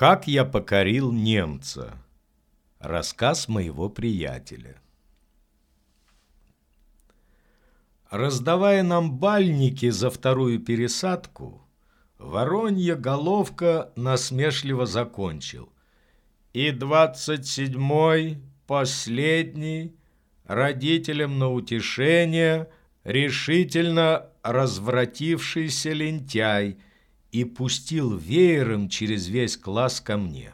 Как я покорил немца. Рассказ моего приятеля. Раздавая нам бальники за вторую пересадку, Воронья головка насмешливо закончил. И двадцать седьмой, последний, родителям на утешение, решительно развратившийся лентяй – и пустил веером через весь класс ко мне.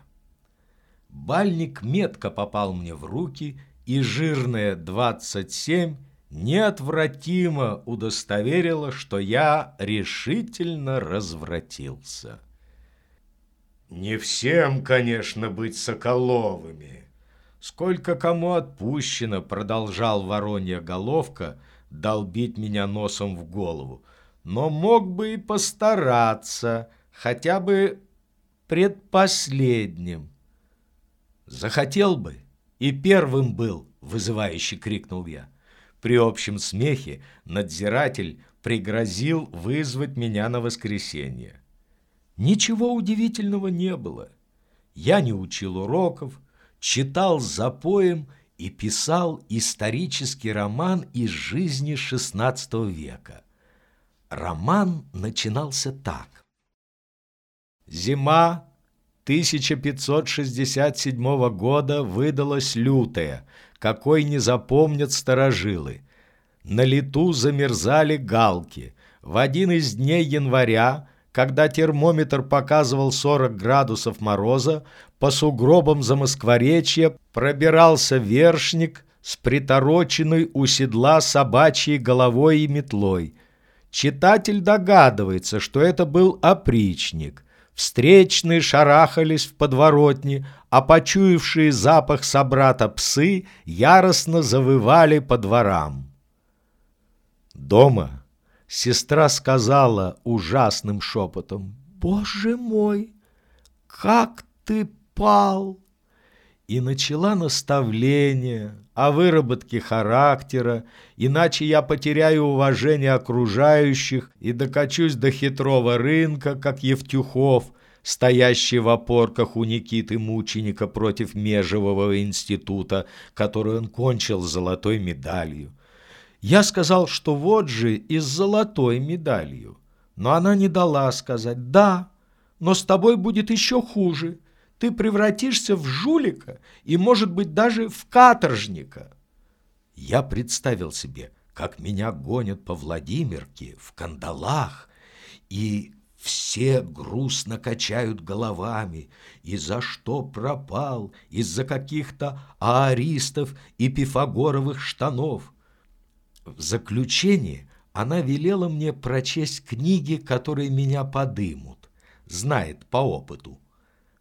Бальник метко попал мне в руки, и жирная двадцать семь неотвратимо удостоверила, что я решительно развратился. Не всем, конечно, быть Соколовыми. Сколько кому отпущено, продолжал Воронья головка, долбить меня носом в голову но мог бы и постараться, хотя бы предпоследним. Захотел бы, и первым был, вызывающе крикнул я. При общем смехе надзиратель пригрозил вызвать меня на воскресенье. Ничего удивительного не было. Я не учил уроков, читал запоем и писал исторический роман из жизни XVI века. Роман начинался так. Зима 1567 года выдалась лютая, какой не запомнят старожилы. На лету замерзали галки. В один из дней января, когда термометр показывал 40 градусов мороза, по сугробам Замоскворечья пробирался вершник с притороченной у седла собачьей головой и метлой – Читатель догадывается, что это был опричник. Встречные шарахались в подворотне, а почуявшие запах собрата псы яростно завывали по дворам. Дома сестра сказала ужасным шепотом, «Боже мой, как ты пал!» И начала наставление о выработке характера, иначе я потеряю уважение окружающих и докачусь до хитрого рынка, как Евтюхов, стоящий в опорках у Никиты Мученика против Межевого института, который он кончил золотой медалью. Я сказал, что вот же и с золотой медалью, но она не дала сказать «да», но с тобой будет еще хуже – ты превратишься в жулика и, может быть, даже в каторжника. Я представил себе, как меня гонят по Владимирке в кандалах, и все грустно качают головами. И за что пропал? Из-за каких-то ааристов и пифагоровых штанов. В заключение она велела мне прочесть книги, которые меня подымут. Знает по опыту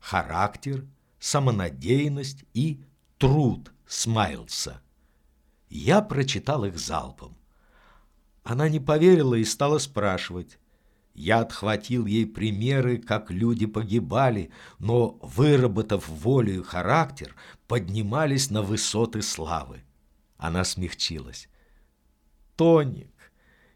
характер, самонадеянность и труд Смайлса. Я прочитал их залпом. Она не поверила и стала спрашивать. Я отхватил ей примеры, как люди погибали, но, выработав волю и характер, поднимались на высоты славы. Она смягчилась. «Тоник,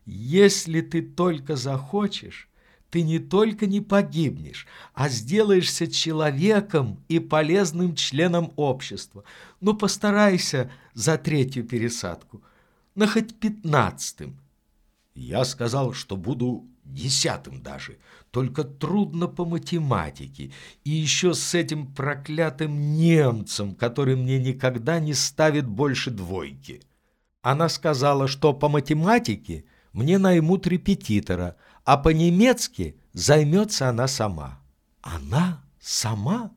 если ты только захочешь, ты не только не погибнешь, а сделаешься человеком и полезным членом общества. Ну, постарайся за третью пересадку, на хоть пятнадцатым. Я сказал, что буду десятым даже, только трудно по математике, и еще с этим проклятым немцем, который мне никогда не ставит больше двойки. Она сказала, что по математике мне наймут репетитора – а по-немецки займется она сама. Она сама?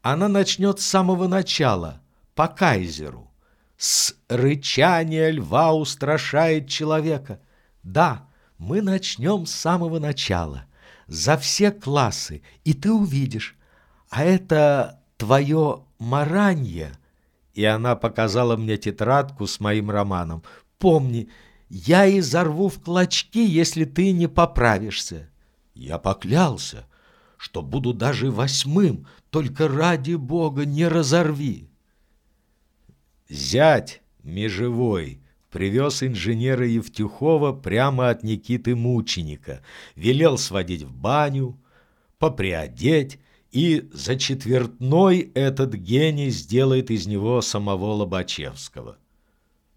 Она начнет с самого начала, по кайзеру. С рычания льва устрашает человека. Да, мы начнем с самого начала, за все классы, и ты увидишь. А это твое маранье. И она показала мне тетрадку с моим романом. Помни, я и зарву в клочки, если ты не поправишься. Я поклялся, что буду даже восьмым, только ради Бога не разорви. Зять межевой привез инженера Евтюхова прямо от Никиты Мученика, велел сводить в баню, поприодеть и за четвертной этот гений сделает из него самого Лобачевского.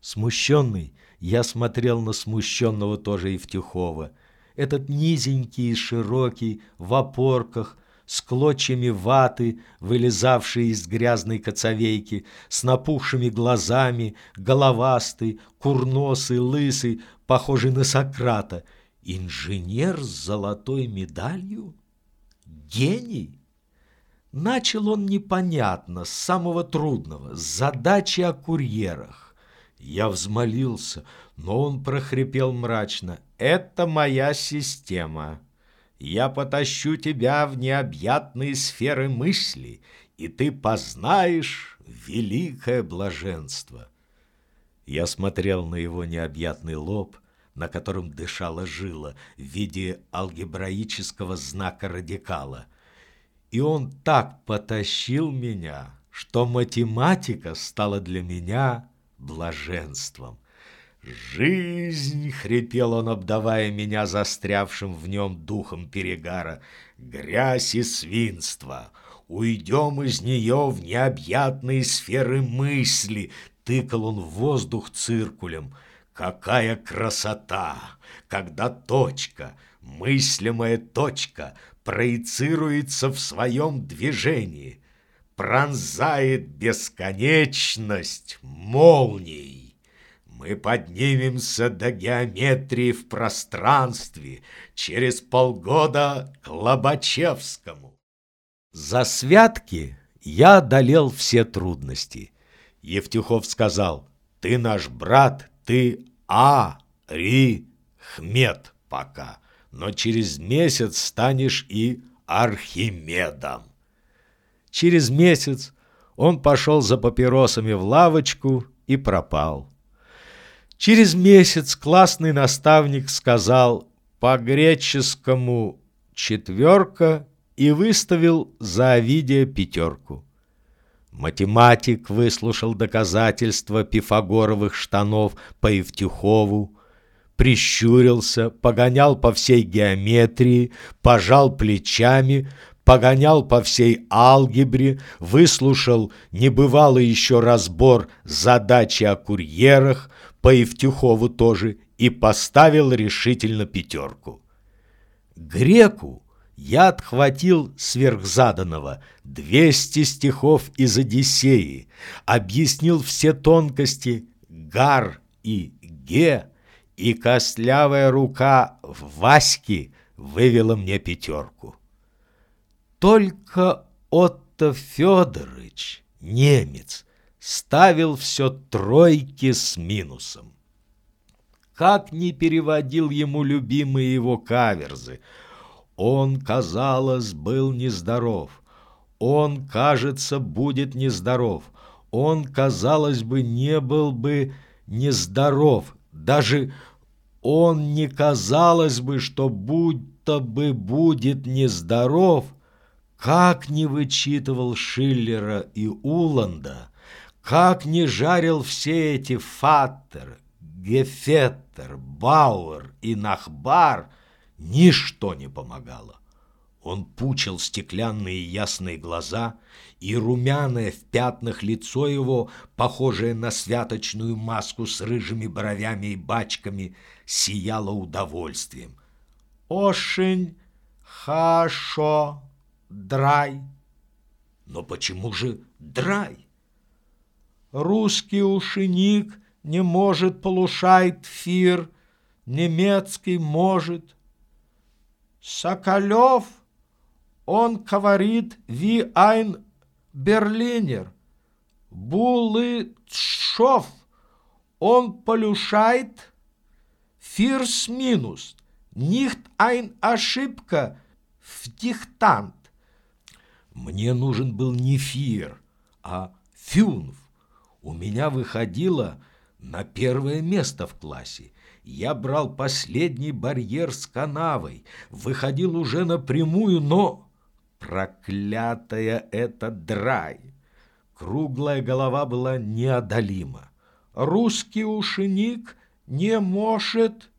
Смущенный, я смотрел на смущенного тоже Евтюхова. Этот низенький и широкий, в опорках, с клочьями ваты, вылезавший из грязной коцовейки, с напухшими глазами, головастый, курносый, лысый, похожий на Сократа. Инженер с золотой медалью? Гений? Начал он непонятно, с самого трудного, с задачи о курьерах. Я взмолился, но он прохрипел мрачно. «Это моя система. Я потащу тебя в необъятные сферы мысли, и ты познаешь великое блаженство». Я смотрел на его необъятный лоб, на котором дышала жила в виде алгебраического знака радикала. И он так потащил меня, что математика стала для меня блаженством. «Жизнь!» — хрипел он, обдавая меня застрявшим в нем духом перегара. «Грязь и свинство! Уйдем из нее в необъятные сферы мысли!» Тыкал он в воздух циркулем. «Какая красота! Когда точка, мыслимая точка, проецируется в своем движении, пронзает бесконечность молнией!» Мы поднимемся до геометрии в пространстве через полгода к Лобачевскому. За святки я одолел все трудности. Евтюхов сказал, ты наш брат, ты А-Ри-Хмед пока, но через месяц станешь и Архимедом. Через месяц он пошел за папиросами в лавочку и пропал. Через месяц классный наставник сказал по греческому «четверка» и выставил за Овидия пятерку. Математик выслушал доказательства пифагоровых штанов по Евтюхову, прищурился, погонял по всей геометрии, пожал плечами, погонял по всей алгебре, выслушал небывалый еще разбор задачи о курьерах, по Евтюхову тоже, и поставил решительно пятерку. Греку я отхватил сверхзаданного 200 стихов из Одиссеи, объяснил все тонкости гар и ге, и костлявая рука Васьки вывела мне пятерку. Только Отто Федорович, немец, ставил все тройки с минусом. Как не переводил ему любимые его каверзы, он, казалось, был нездоров. Он, кажется, будет нездоров. Он, казалось бы, не был бы нездоров. Даже он не казалось бы, что будто бы будет нездоров, как не вычитывал Шиллера и Уланда, как не жарил все эти Фаттер, Гефеттер, Бауэр и Нахбар, ничто не помогало. Он пучил стеклянные ясные глаза, и румяное в пятнах лицо его, похожее на святочную маску с рыжими бровями и бачками, сияло удовольствием. «Ошень, хашо, драй». Но почему же драй? русский ушеник не может полушайт фир, немецкий может. Соколев, он говорит ви ein берлинер. Булычев, он полюшает фирс минус, нихт ein ошибка в диктант. Мне нужен был не фир, а фюнф у меня выходило на первое место в классе. Я брал последний барьер с канавой, выходил уже напрямую, но... Проклятая эта драй! Круглая голова была неодолима. Русский ушеник не может...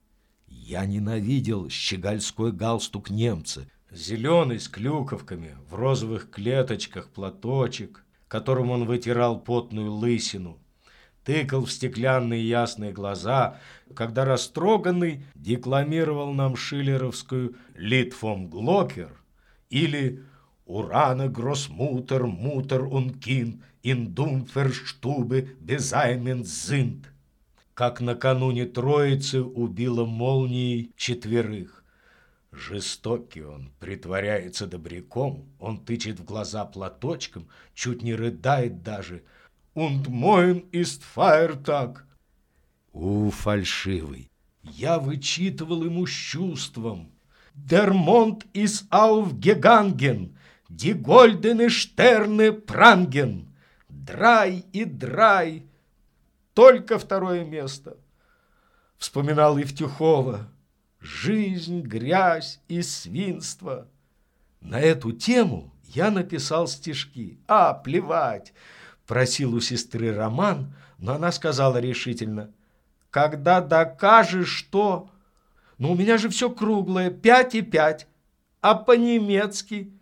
Я ненавидел щегольской галстук немца. Зеленый с клюковками, в розовых клеточках платочек, которым он вытирал потную лысину, тыкал в стеклянные ясные глаза, когда растроганный декламировал нам шиллеровскую «Литфом Глокер» или «Урана Гроссмутер Мутер Ункин Индумферштубе Безаймен Зинт», как накануне Троицы убила молнией четверых. Жестокий он, притворяется добряком, он тычет в глаза платочком, чуть не рыдает даже. «Und moin ist Feiertag!» У, фальшивый! Я вычитывал ему с чувством. «Der Mond ist aufgegangen, die goldene Sterne prangen, драй и драй, только второе место». Вспоминал Евтюхова жизнь, грязь и свинство. На эту тему я написал стишки. А, плевать, просил у сестры Роман, но она сказала решительно, когда докажешь, что... Ну, у меня же все круглое, пять и пять, а по-немецки...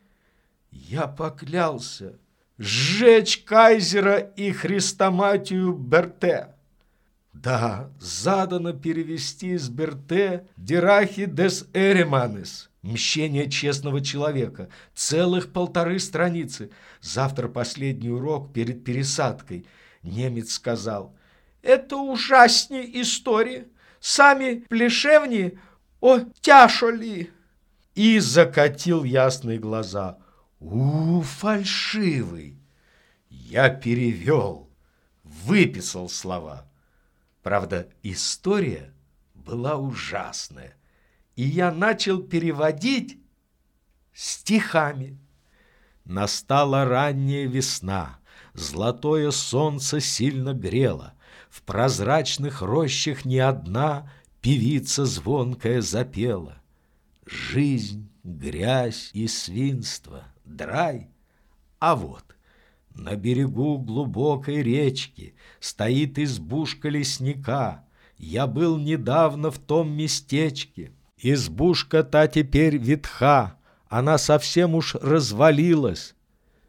Я поклялся сжечь кайзера и хрестоматию Берте. Да, задано перевести с Берте «Дирахи дес Эреманес» «Мщение честного человека». Целых полторы страницы. Завтра последний урок перед пересадкой. Немец сказал, «Это ужаснее история. Сами плешевни, о, тяжо ли!» И закатил ясные глаза. «У, фальшивый!» Я перевел, выписал слова. Правда, история была ужасная, и я начал переводить стихами. Настала ранняя весна, золотое солнце сильно грело, в прозрачных рощах ни одна певица звонкая запела. Жизнь, грязь и свинство, драй, а вот на берегу глубокой речки стоит избушка лесника. Я был недавно в том местечке. Избушка та теперь ветха, она совсем уж развалилась.